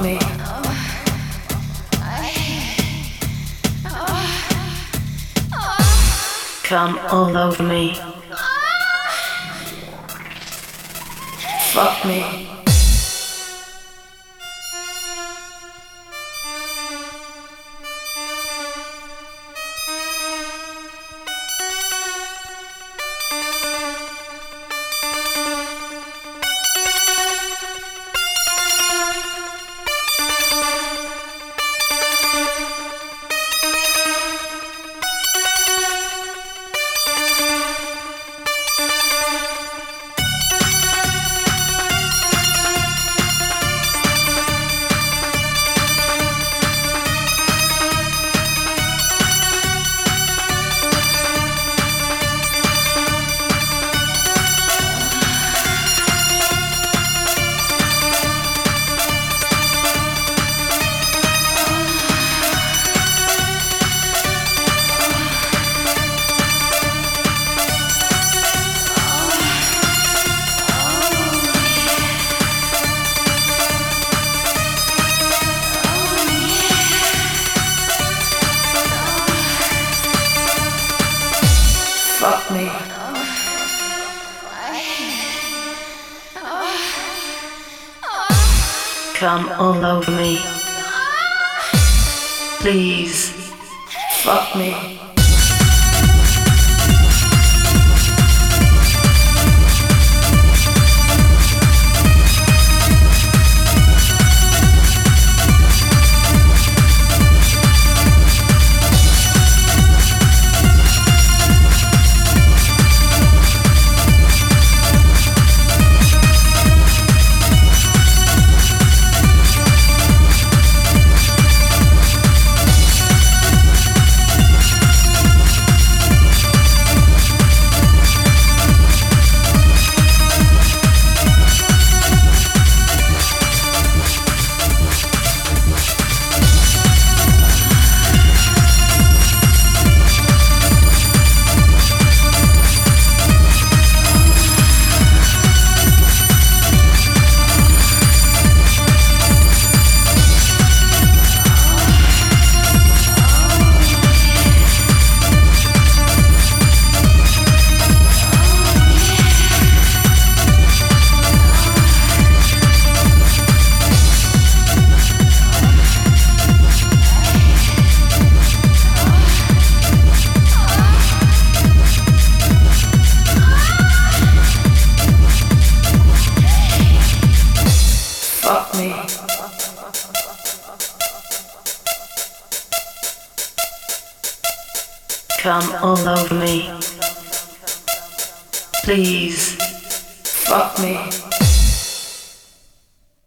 me. Come all over me. Fuck me. Come all over me. Please. Fuck me. Come all over me. Please. Fuck me.